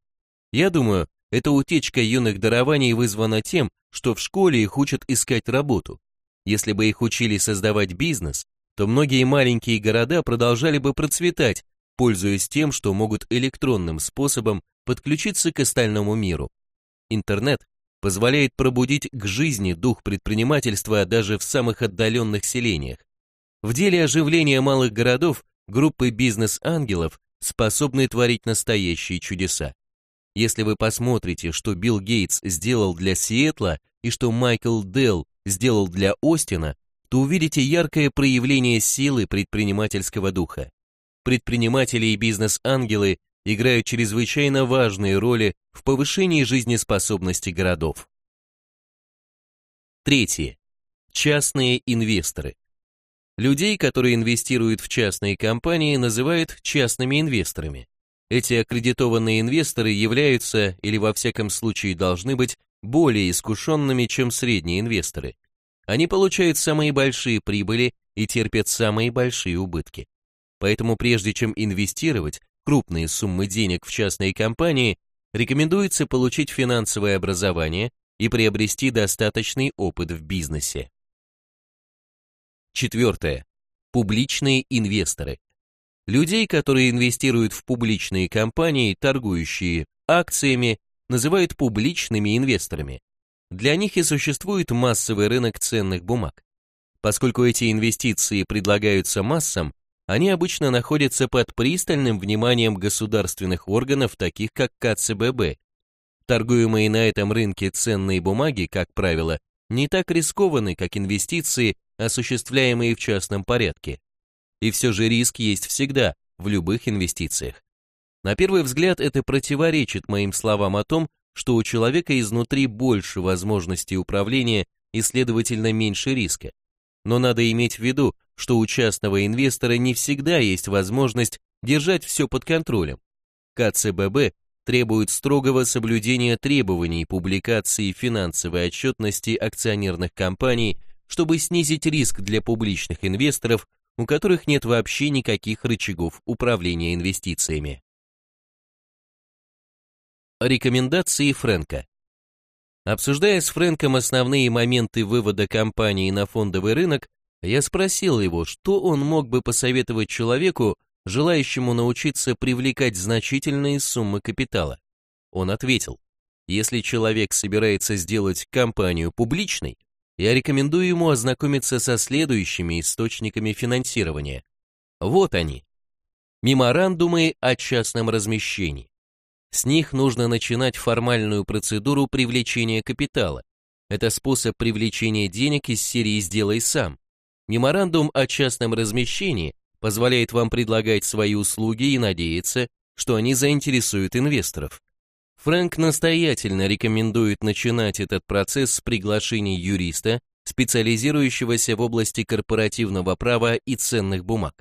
Я думаю, эта утечка юных дарований вызвана тем, что в школе их учат искать работу. Если бы их учили создавать бизнес, то многие маленькие города продолжали бы процветать, пользуясь тем, что могут электронным способом подключиться к остальному миру. Интернет позволяет пробудить к жизни дух предпринимательства даже в самых отдаленных селениях. В деле оживления малых городов группы бизнес-ангелов способны творить настоящие чудеса. Если вы посмотрите, что Билл Гейтс сделал для Сиэтла и что Майкл Делл сделал для Остина, то увидите яркое проявление силы предпринимательского духа. Предприниматели и бизнес-ангелы играют чрезвычайно важные роли в повышении жизнеспособности городов. Третье. Частные инвесторы. Людей, которые инвестируют в частные компании, называют частными инвесторами. Эти аккредитованные инвесторы являются, или во всяком случае должны быть, более искушенными, чем средние инвесторы. Они получают самые большие прибыли и терпят самые большие убытки. Поэтому прежде чем инвестировать крупные суммы денег в частные компании, рекомендуется получить финансовое образование и приобрести достаточный опыт в бизнесе. Четвертое. Публичные инвесторы. Людей, которые инвестируют в публичные компании, торгующие акциями, называют публичными инвесторами. Для них и существует массовый рынок ценных бумаг. Поскольку эти инвестиции предлагаются массам, они обычно находятся под пристальным вниманием государственных органов, таких как КЦББ. Торгуемые на этом рынке ценные бумаги, как правило, не так рискованы, как инвестиции, осуществляемые в частном порядке. И все же риск есть всегда, в любых инвестициях. На первый взгляд это противоречит моим словам о том, что у человека изнутри больше возможностей управления и, следовательно, меньше риска. Но надо иметь в виду, что у частного инвестора не всегда есть возможность держать все под контролем. КЦББ требуют строгого соблюдения требований публикации финансовой отчетности акционерных компаний, чтобы снизить риск для публичных инвесторов, у которых нет вообще никаких рычагов управления инвестициями. Рекомендации Фрэнка. Обсуждая с Фрэнком основные моменты вывода компании на фондовый рынок, я спросил его, что он мог бы посоветовать человеку, желающему научиться привлекать значительные суммы капитала. Он ответил, если человек собирается сделать компанию публичной, я рекомендую ему ознакомиться со следующими источниками финансирования. Вот они. Меморандумы о частном размещении. С них нужно начинать формальную процедуру привлечения капитала. Это способ привлечения денег из серии «Сделай сам». Меморандум о частном размещении позволяет вам предлагать свои услуги и надеяться, что они заинтересуют инвесторов. Фрэнк настоятельно рекомендует начинать этот процесс с приглашения юриста, специализирующегося в области корпоративного права и ценных бумаг.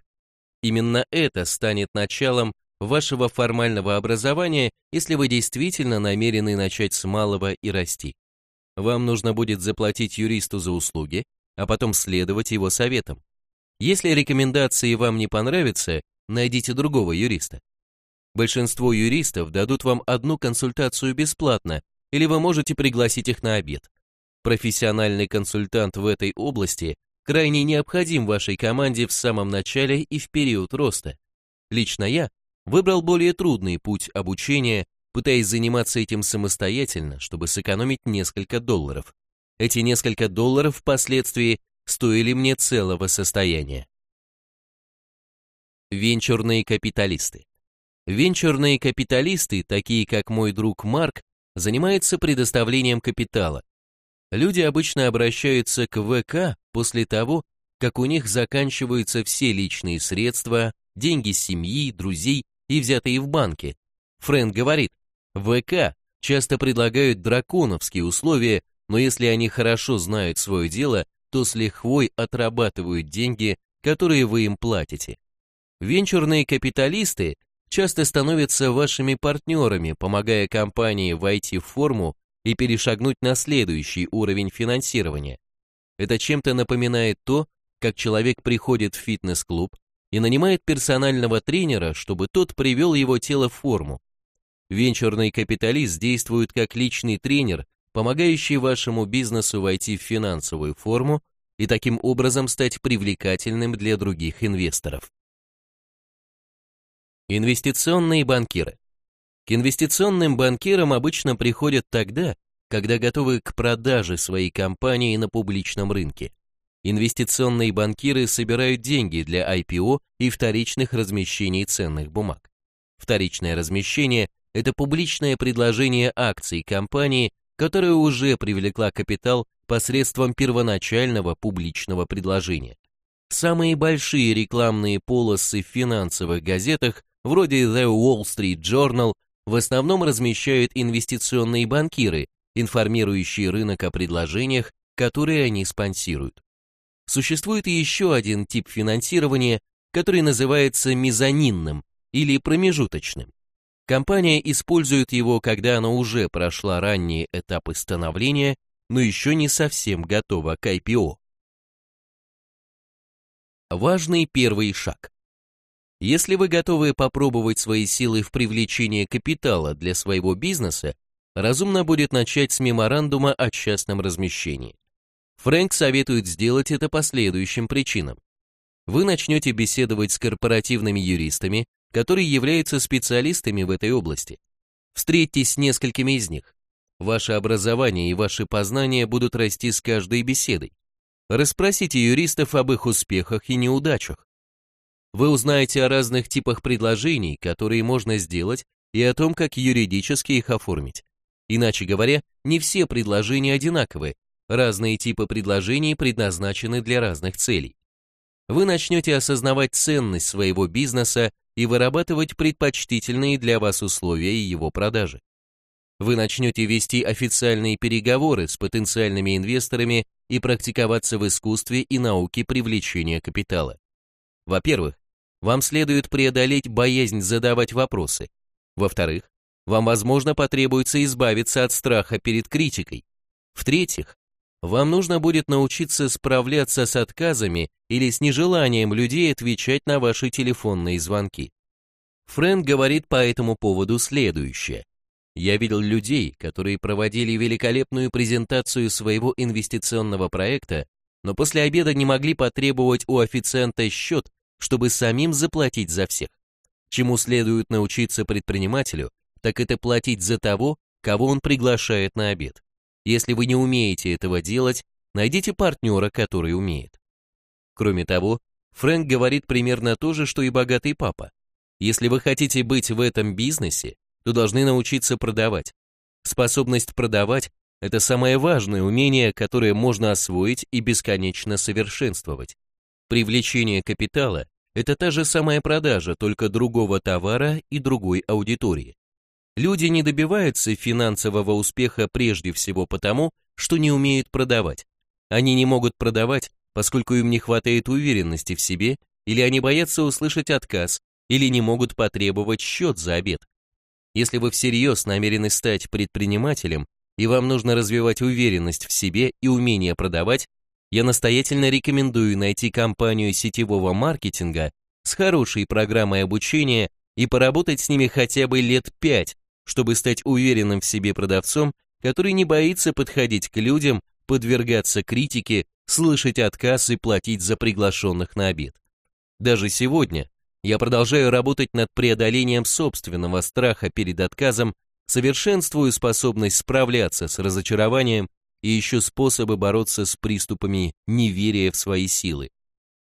Именно это станет началом вашего формального образования, если вы действительно намерены начать с малого и расти. Вам нужно будет заплатить юристу за услуги, а потом следовать его советам. Если рекомендации вам не понравятся, найдите другого юриста. Большинство юристов дадут вам одну консультацию бесплатно, или вы можете пригласить их на обед. Профессиональный консультант в этой области крайне необходим вашей команде в самом начале и в период роста. Лично я выбрал более трудный путь обучения, пытаясь заниматься этим самостоятельно, чтобы сэкономить несколько долларов. Эти несколько долларов впоследствии стоили мне целого состояния. Венчурные капиталисты. Венчурные капиталисты, такие как мой друг Марк, занимаются предоставлением капитала. Люди обычно обращаются к ВК после того, как у них заканчиваются все личные средства, деньги семьи, друзей и взятые в банке. Фрэнк говорит, ВК часто предлагают драконовские условия, но если они хорошо знают свое дело, то с лихвой отрабатывают деньги, которые вы им платите. Венчурные капиталисты часто становятся вашими партнерами, помогая компании войти в форму и перешагнуть на следующий уровень финансирования. Это чем-то напоминает то, как человек приходит в фитнес-клуб, и нанимает персонального тренера, чтобы тот привел его тело в форму. Венчурный капиталист действует как личный тренер, помогающий вашему бизнесу войти в финансовую форму и таким образом стать привлекательным для других инвесторов. Инвестиционные банкиры. К инвестиционным банкирам обычно приходят тогда, когда готовы к продаже своей компании на публичном рынке. Инвестиционные банкиры собирают деньги для IPO и вторичных размещений ценных бумаг. Вторичное размещение – это публичное предложение акций компании, которая уже привлекла капитал посредством первоначального публичного предложения. Самые большие рекламные полосы в финансовых газетах, вроде The Wall Street Journal, в основном размещают инвестиционные банкиры, информирующие рынок о предложениях, которые они спонсируют. Существует еще один тип финансирования, который называется мезонинным или промежуточным. Компания использует его, когда она уже прошла ранние этапы становления, но еще не совсем готова к IPO. Важный первый шаг. Если вы готовы попробовать свои силы в привлечении капитала для своего бизнеса, разумно будет начать с меморандума о частном размещении. Фрэнк советует сделать это по следующим причинам. Вы начнете беседовать с корпоративными юристами, которые являются специалистами в этой области. Встретьтесь с несколькими из них. Ваше образование и ваши познания будут расти с каждой беседой. Расспросите юристов об их успехах и неудачах. Вы узнаете о разных типах предложений, которые можно сделать, и о том, как юридически их оформить. Иначе говоря, не все предложения одинаковы, Разные типы предложений предназначены для разных целей. Вы начнете осознавать ценность своего бизнеса и вырабатывать предпочтительные для вас условия его продажи. Вы начнете вести официальные переговоры с потенциальными инвесторами и практиковаться в искусстве и науке привлечения капитала. Во-первых, вам следует преодолеть боязнь задавать вопросы. Во-вторых, вам, возможно, потребуется избавиться от страха перед критикой. В-третьих, вам нужно будет научиться справляться с отказами или с нежеланием людей отвечать на ваши телефонные звонки. Фрэнк говорит по этому поводу следующее. Я видел людей, которые проводили великолепную презентацию своего инвестиционного проекта, но после обеда не могли потребовать у официанта счет, чтобы самим заплатить за всех. Чему следует научиться предпринимателю, так это платить за того, кого он приглашает на обед. Если вы не умеете этого делать, найдите партнера, который умеет. Кроме того, Фрэнк говорит примерно то же, что и богатый папа. Если вы хотите быть в этом бизнесе, то должны научиться продавать. Способность продавать – это самое важное умение, которое можно освоить и бесконечно совершенствовать. Привлечение капитала – это та же самая продажа, только другого товара и другой аудитории. Люди не добиваются финансового успеха прежде всего потому, что не умеют продавать. Они не могут продавать, поскольку им не хватает уверенности в себе, или они боятся услышать отказ, или не могут потребовать счет за обед. Если вы всерьез намерены стать предпринимателем, и вам нужно развивать уверенность в себе и умение продавать, я настоятельно рекомендую найти компанию сетевого маркетинга с хорошей программой обучения и поработать с ними хотя бы лет пять, чтобы стать уверенным в себе продавцом, который не боится подходить к людям, подвергаться критике, слышать отказ и платить за приглашенных на обед. Даже сегодня я продолжаю работать над преодолением собственного страха перед отказом, совершенствую способность справляться с разочарованием и ищу способы бороться с приступами неверия в свои силы.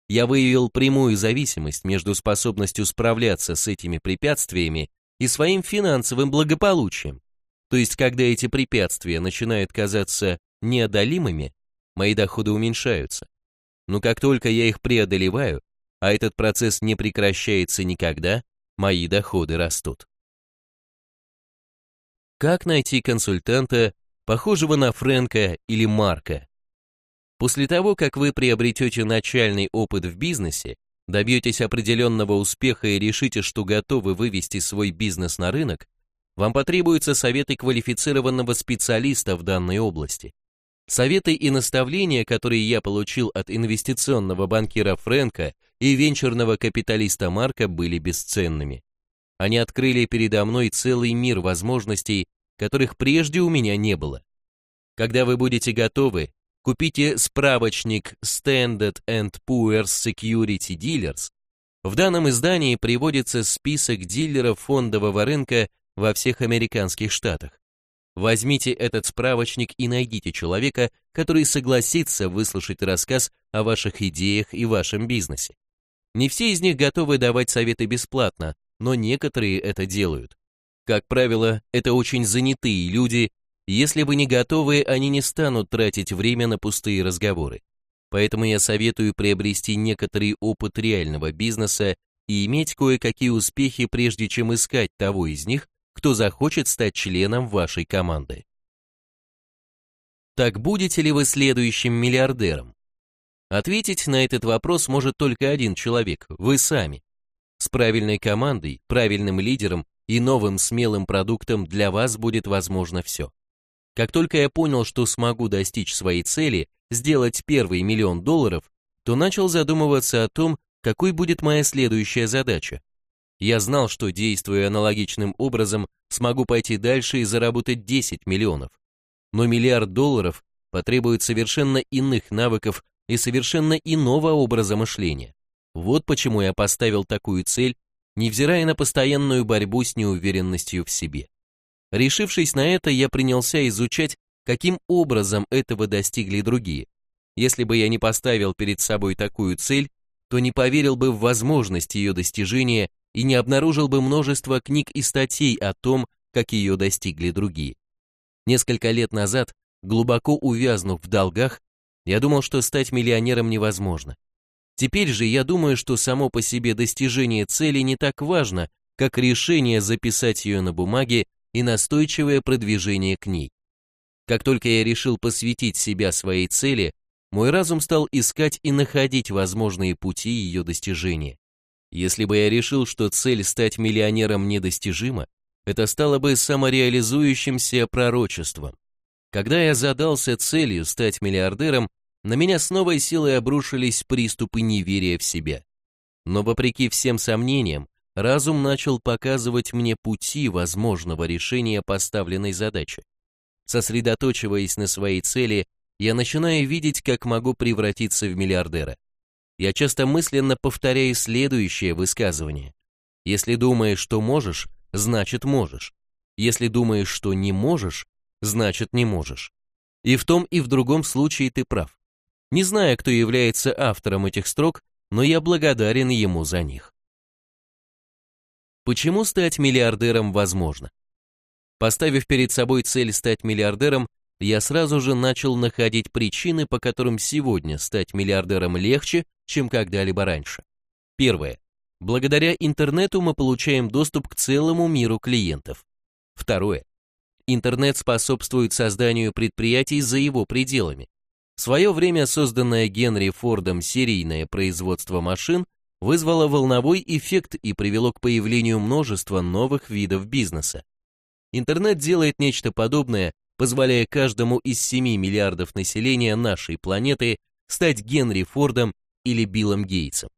Я выявил прямую зависимость между способностью справляться с этими препятствиями и своим финансовым благополучием. То есть, когда эти препятствия начинают казаться неодолимыми, мои доходы уменьшаются. Но как только я их преодолеваю, а этот процесс не прекращается никогда, мои доходы растут. Как найти консультанта, похожего на Фрэнка или Марка? После того, как вы приобретете начальный опыт в бизнесе, добьетесь определенного успеха и решите, что готовы вывести свой бизнес на рынок, вам потребуются советы квалифицированного специалиста в данной области. Советы и наставления, которые я получил от инвестиционного банкира Фрэнка и венчурного капиталиста Марка, были бесценными. Они открыли передо мной целый мир возможностей, которых прежде у меня не было. Когда вы будете готовы, купите справочник Standard Poor's Security Dealers. В данном издании приводится список дилеров фондового рынка во всех американских штатах. Возьмите этот справочник и найдите человека, который согласится выслушать рассказ о ваших идеях и вашем бизнесе. Не все из них готовы давать советы бесплатно, но некоторые это делают. Как правило, это очень занятые люди, если вы не готовы, они не станут тратить время на пустые разговоры. Поэтому я советую приобрести некоторый опыт реального бизнеса и иметь кое-какие успехи, прежде чем искать того из них, кто захочет стать членом вашей команды. Так будете ли вы следующим миллиардером? Ответить на этот вопрос может только один человек – вы сами. С правильной командой, правильным лидером и новым смелым продуктом для вас будет возможно все. Как только я понял, что смогу достичь своей цели, сделать первый миллион долларов, то начал задумываться о том, какой будет моя следующая задача. Я знал, что действуя аналогичным образом, смогу пойти дальше и заработать 10 миллионов. Но миллиард долларов потребует совершенно иных навыков и совершенно иного образа мышления. Вот почему я поставил такую цель, невзирая на постоянную борьбу с неуверенностью в себе. Решившись на это, я принялся изучать, каким образом этого достигли другие. Если бы я не поставил перед собой такую цель, то не поверил бы в возможность ее достижения и не обнаружил бы множество книг и статей о том, как ее достигли другие. Несколько лет назад, глубоко увязнув в долгах, я думал, что стать миллионером невозможно. Теперь же я думаю, что само по себе достижение цели не так важно, как решение записать ее на бумаге и настойчивое продвижение к ней. Как только я решил посвятить себя своей цели, мой разум стал искать и находить возможные пути ее достижения. Если бы я решил, что цель стать миллионером недостижима, это стало бы самореализующимся пророчеством. Когда я задался целью стать миллиардером, на меня с новой силой обрушились приступы неверия в себя. Но вопреки всем сомнениям, разум начал показывать мне пути возможного решения поставленной задачи. Сосредоточиваясь на своей цели, я начинаю видеть, как могу превратиться в миллиардера. Я часто мысленно повторяю следующее высказывание. Если думаешь, что можешь, значит можешь. Если думаешь, что не можешь, значит не можешь. И в том и в другом случае ты прав. Не знаю, кто является автором этих строк, но я благодарен ему за них. Почему стать миллиардером возможно? Поставив перед собой цель стать миллиардером, я сразу же начал находить причины, по которым сегодня стать миллиардером легче, чем когда-либо раньше. Первое. Благодаря интернету мы получаем доступ к целому миру клиентов. Второе. Интернет способствует созданию предприятий за его пределами. В свое время созданное Генри Фордом серийное производство машин вызвало волновой эффект и привело к появлению множества новых видов бизнеса. Интернет делает нечто подобное, позволяя каждому из 7 миллиардов населения нашей планеты стать Генри Фордом или Биллом Гейтсом.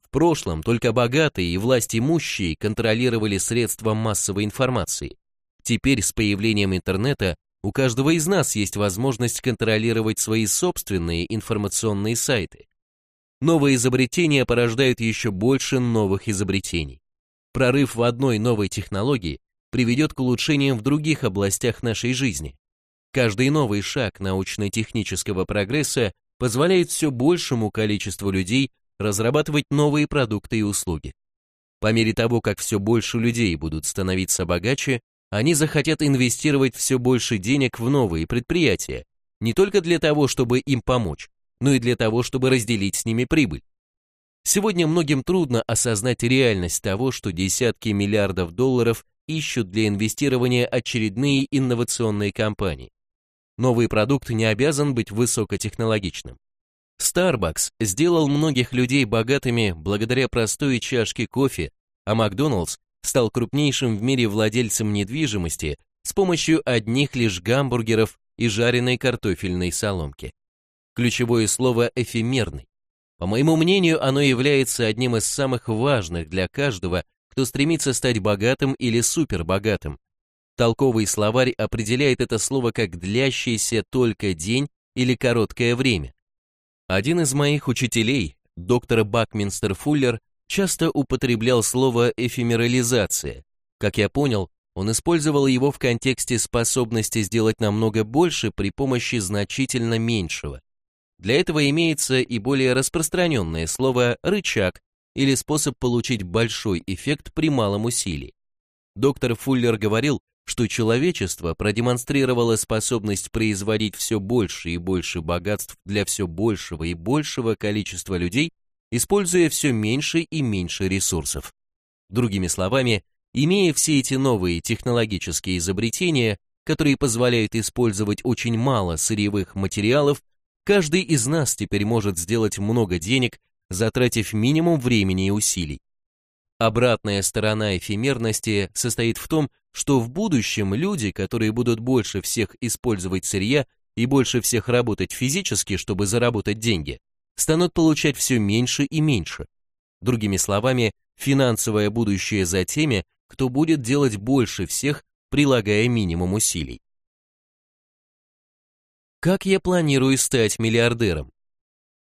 В прошлом только богатые и власть имущие контролировали средства массовой информации. Теперь с появлением интернета у каждого из нас есть возможность контролировать свои собственные информационные сайты. Новые изобретения порождают еще больше новых изобретений. Прорыв в одной новой технологии приведет к улучшениям в других областях нашей жизни. Каждый новый шаг научно-технического прогресса позволяет все большему количеству людей разрабатывать новые продукты и услуги. По мере того, как все больше людей будут становиться богаче, они захотят инвестировать все больше денег в новые предприятия, не только для того, чтобы им помочь, но и для того, чтобы разделить с ними прибыль. Сегодня многим трудно осознать реальность того, что десятки миллиардов долларов ищут для инвестирования очередные инновационные компании. Новый продукт не обязан быть высокотехнологичным. Starbucks сделал многих людей богатыми благодаря простой чашке кофе, а Макдоналдс стал крупнейшим в мире владельцем недвижимости с помощью одних лишь гамбургеров и жареной картофельной соломки. Ключевое слово «эфемерный». По моему мнению, оно является одним из самых важных для каждого, кто стремится стать богатым или супербогатым. Толковый словарь определяет это слово как «длящийся только день» или «короткое время». Один из моих учителей, доктор Бакминстер Фуллер, часто употреблял слово «эфемерализация». Как я понял, он использовал его в контексте способности сделать намного больше при помощи значительно меньшего. Для этого имеется и более распространенное слово «рычаг» или способ получить большой эффект при малом усилии. Доктор Фуллер говорил, что человечество продемонстрировало способность производить все больше и больше богатств для все большего и большего количества людей используя все меньше и меньше ресурсов. Другими словами, имея все эти новые технологические изобретения, которые позволяют использовать очень мало сырьевых материалов, каждый из нас теперь может сделать много денег, затратив минимум времени и усилий. Обратная сторона эфемерности состоит в том, что в будущем люди, которые будут больше всех использовать сырья и больше всех работать физически, чтобы заработать деньги, станут получать все меньше и меньше. Другими словами, финансовое будущее за теми, кто будет делать больше всех, прилагая минимум усилий. Как я планирую стать миллиардером?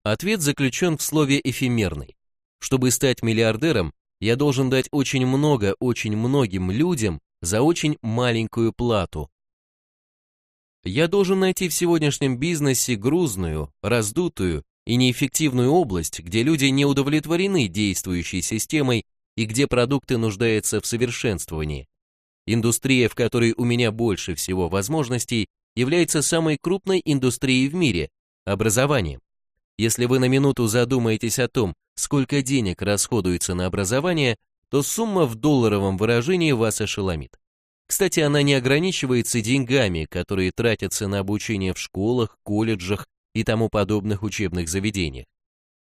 Ответ заключен в слове «эфемерный». Чтобы стать миллиардером, я должен дать очень много очень многим людям за очень маленькую плату. Я должен найти в сегодняшнем бизнесе грузную, раздутую и неэффективную область, где люди не удовлетворены действующей системой и где продукты нуждаются в совершенствовании. Индустрия, в которой у меня больше всего возможностей, является самой крупной индустрией в мире – образованием. Если вы на минуту задумаетесь о том, сколько денег расходуется на образование, то сумма в долларовом выражении вас ошеломит. Кстати, она не ограничивается деньгами, которые тратятся на обучение в школах, колледжах и тому подобных учебных заведениях.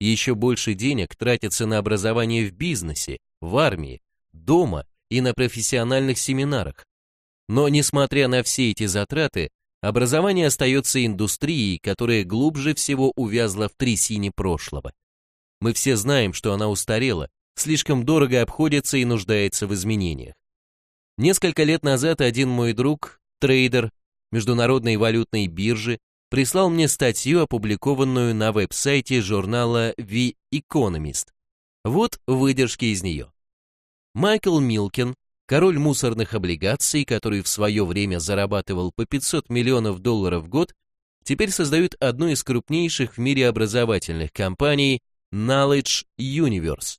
Еще больше денег тратится на образование в бизнесе, в армии, дома и на профессиональных семинарах. Но несмотря на все эти затраты, образование остается индустрией, которая глубже всего увязла в трясине прошлого. Мы все знаем, что она устарела, слишком дорого обходится и нуждается в изменениях. Несколько лет назад один мой друг, трейдер Международной валютной биржи, прислал мне статью, опубликованную на веб-сайте журнала The Economist. Вот выдержки из нее. Майкл Милкин, король мусорных облигаций, который в свое время зарабатывал по 500 миллионов долларов в год, теперь создают одну из крупнейших в мире образовательных компаний Knowledge Universe.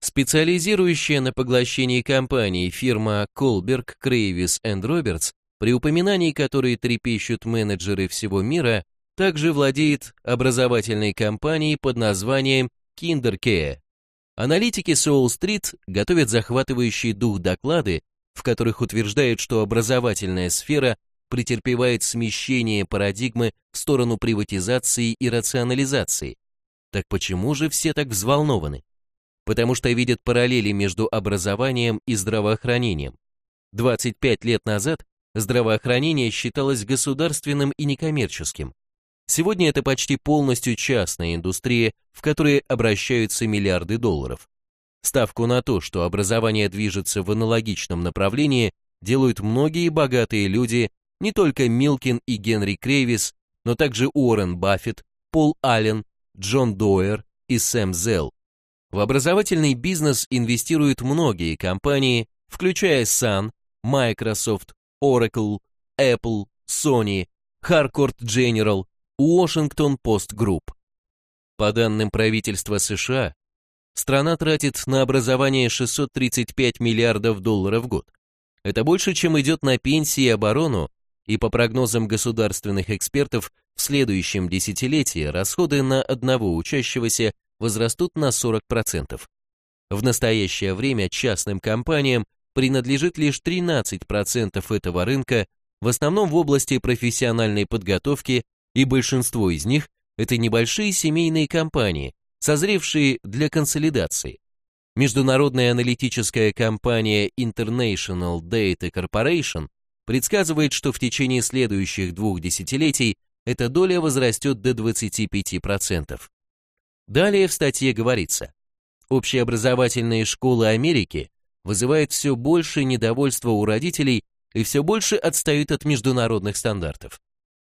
Специализирующая на поглощении компаний фирма Колберг, Крейвис и Робертс, при упоминании которой трепещут менеджеры всего мира, также владеет образовательной компанией под названием KinderCare. Аналитики Соул-стрит готовят захватывающий дух доклады, в которых утверждают, что образовательная сфера претерпевает смещение парадигмы в сторону приватизации и рационализации. Так почему же все так взволнованы? Потому что видят параллели между образованием и здравоохранением. 25 лет назад здравоохранение считалось государственным и некоммерческим. Сегодня это почти полностью частная индустрия, в которой обращаются миллиарды долларов. Ставку на то, что образование движется в аналогичном направлении, делают многие богатые люди, не только Милкин и Генри Крейвис, но также Уоррен Баффет, Пол Аллен, Джон Дойер и Сэм Зелл. В образовательный бизнес инвестируют многие компании, включая Sun, Microsoft, Oracle, Apple, Sony, Harcourt General, Washington Post Group. По данным правительства США, страна тратит на образование 635 миллиардов долларов в год. Это больше, чем идет на пенсии и оборону, и по прогнозам государственных экспертов, в следующем десятилетии расходы на одного учащегося возрастут на 40%. В настоящее время частным компаниям принадлежит лишь 13% этого рынка, в основном в области профессиональной подготовки и большинство из них – это небольшие семейные компании, созревшие для консолидации. Международная аналитическая компания International Data Corporation предсказывает, что в течение следующих двух десятилетий эта доля возрастет до 25%. Далее в статье говорится, общеобразовательные школы Америки вызывают все больше недовольства у родителей и все больше отстают от международных стандартов.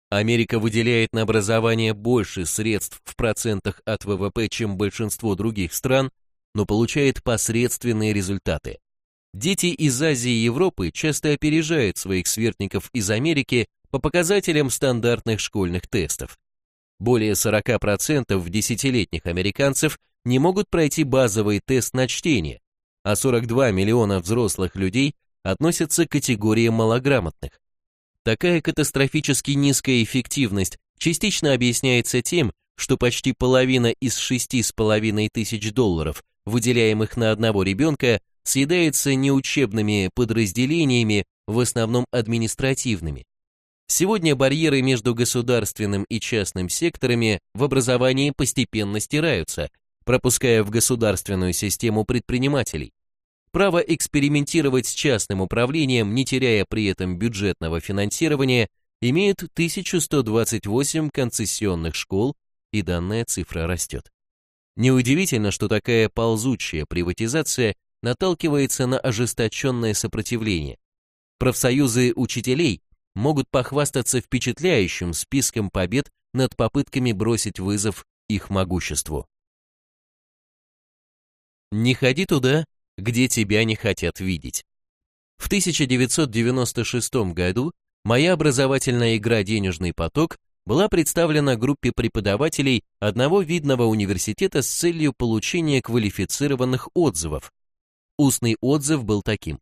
Америка выделяет на образование больше средств в процентах от ВВП, чем большинство других стран, но получает посредственные результаты. Дети из Азии и Европы часто опережают своих сверстников из Америки по показателям стандартных школьных тестов. Более 40% десятилетних американцев не могут пройти базовый тест на чтение, а 42 миллиона взрослых людей относятся к категории малограмотных. Такая катастрофически низкая эффективность частично объясняется тем, что почти половина из 6,5 тысяч долларов, выделяемых на одного ребенка, съедается не учебными подразделениями, в основном административными. Сегодня барьеры между государственным и частным секторами в образовании постепенно стираются, пропуская в государственную систему предпринимателей. Право экспериментировать с частным управлением, не теряя при этом бюджетного финансирования, имеют 1128 концессионных школ, и данная цифра растет. Неудивительно, что такая ползучая приватизация наталкивается на ожесточенное сопротивление. Профсоюзы учителей могут похвастаться впечатляющим списком побед над попытками бросить вызов их могуществу. Не ходи туда, где тебя не хотят видеть. В 1996 году моя образовательная игра «Денежный поток» была представлена группе преподавателей одного видного университета с целью получения квалифицированных отзывов. Устный отзыв был таким.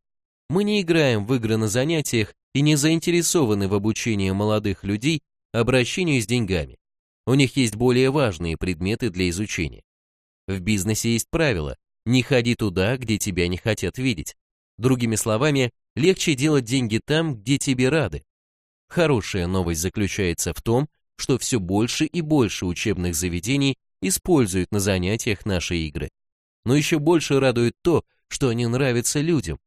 Мы не играем в игры на занятиях и не заинтересованы в обучении молодых людей обращению с деньгами. У них есть более важные предметы для изучения. В бизнесе есть правило не ходи туда, где тебя не хотят видеть. Другими словами, легче делать деньги там, где тебе рады. Хорошая новость заключается в том, что все больше и больше учебных заведений используют на занятиях наши игры. Но еще больше радует то, что они нравятся людям.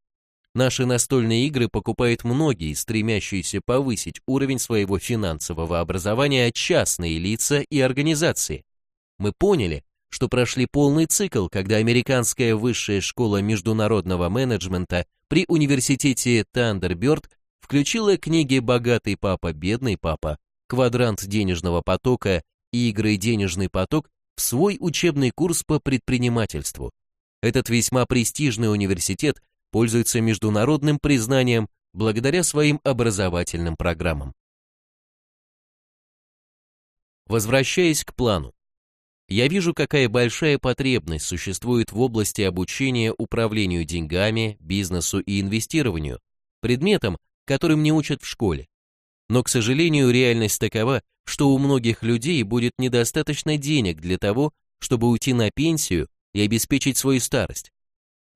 Наши настольные игры покупают многие, стремящиеся повысить уровень своего финансового образования частные лица и организации. Мы поняли, что прошли полный цикл, когда Американская высшая школа международного менеджмента при университете Тандерберт включила книги «Богатый папа, бедный папа», «Квадрант денежного потока» и «Игры денежный поток» в свой учебный курс по предпринимательству. Этот весьма престижный университет пользуется международным признанием благодаря своим образовательным программам. Возвращаясь к плану, я вижу, какая большая потребность существует в области обучения управлению деньгами, бизнесу и инвестированию, предметам, которым не учат в школе. Но, к сожалению, реальность такова, что у многих людей будет недостаточно денег для того, чтобы уйти на пенсию и обеспечить свою старость.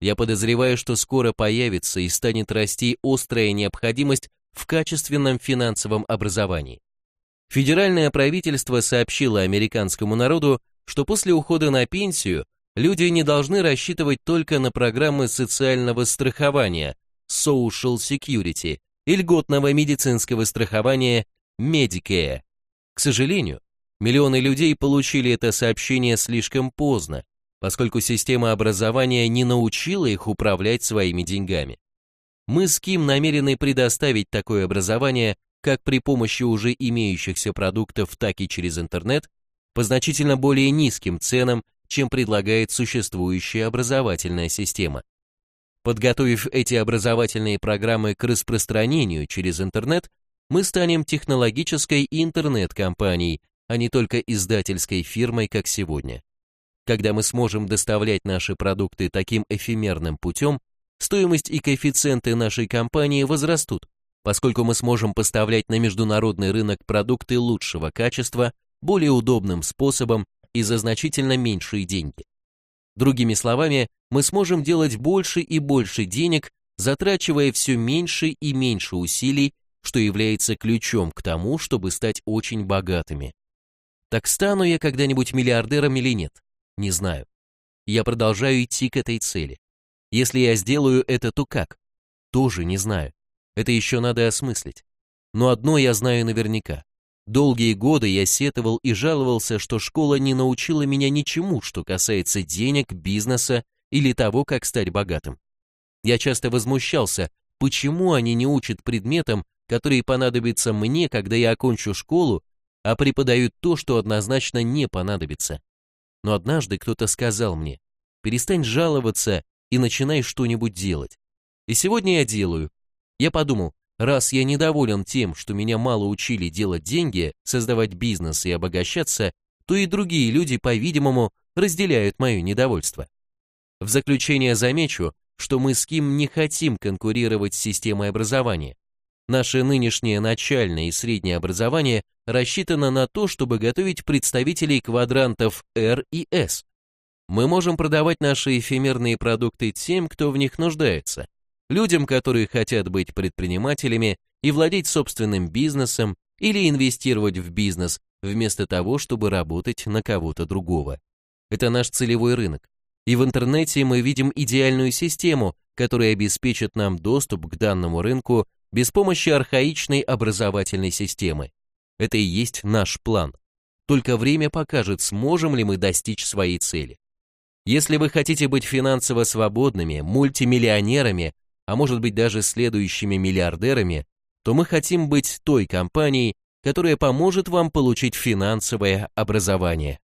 Я подозреваю, что скоро появится и станет расти острая необходимость в качественном финансовом образовании. Федеральное правительство сообщило американскому народу, что после ухода на пенсию люди не должны рассчитывать только на программы социального страхования Social Security и льготного медицинского страхования Medicare. К сожалению, миллионы людей получили это сообщение слишком поздно, поскольку система образования не научила их управлять своими деньгами. Мы с Ким намерены предоставить такое образование как при помощи уже имеющихся продуктов, так и через интернет по значительно более низким ценам, чем предлагает существующая образовательная система. Подготовив эти образовательные программы к распространению через интернет, мы станем технологической интернет-компанией, а не только издательской фирмой, как сегодня. Когда мы сможем доставлять наши продукты таким эфемерным путем, стоимость и коэффициенты нашей компании возрастут, поскольку мы сможем поставлять на международный рынок продукты лучшего качества более удобным способом и за значительно меньшие деньги. Другими словами, мы сможем делать больше и больше денег, затрачивая все меньше и меньше усилий, что является ключом к тому, чтобы стать очень богатыми. Так стану я когда-нибудь миллиардером или нет? Не знаю. Я продолжаю идти к этой цели. Если я сделаю это, то как? Тоже не знаю. Это еще надо осмыслить. Но одно я знаю наверняка. Долгие годы я сетовал и жаловался, что школа не научила меня ничему, что касается денег, бизнеса или того, как стать богатым. Я часто возмущался, почему они не учат предметам, которые понадобятся мне, когда я окончу школу, а преподают то, что однозначно не понадобится. Но однажды кто-то сказал мне, перестань жаловаться и начинай что-нибудь делать. И сегодня я делаю. Я подумал, Раз я недоволен тем, что меня мало учили делать деньги, создавать бизнес и обогащаться, то и другие люди, по-видимому, разделяют мое недовольство. В заключение замечу, что мы с Ким не хотим конкурировать с системой образования. Наше нынешнее начальное и среднее образование рассчитано на то, чтобы готовить представителей квадрантов R и S. Мы можем продавать наши эфемерные продукты тем, кто в них нуждается, людям, которые хотят быть предпринимателями и владеть собственным бизнесом или инвестировать в бизнес, вместо того, чтобы работать на кого-то другого. Это наш целевой рынок. И в интернете мы видим идеальную систему, которая обеспечит нам доступ к данному рынку без помощи архаичной образовательной системы. Это и есть наш план. Только время покажет, сможем ли мы достичь своей цели. Если вы хотите быть финансово свободными, мультимиллионерами, а может быть даже следующими миллиардерами, то мы хотим быть той компанией, которая поможет вам получить финансовое образование.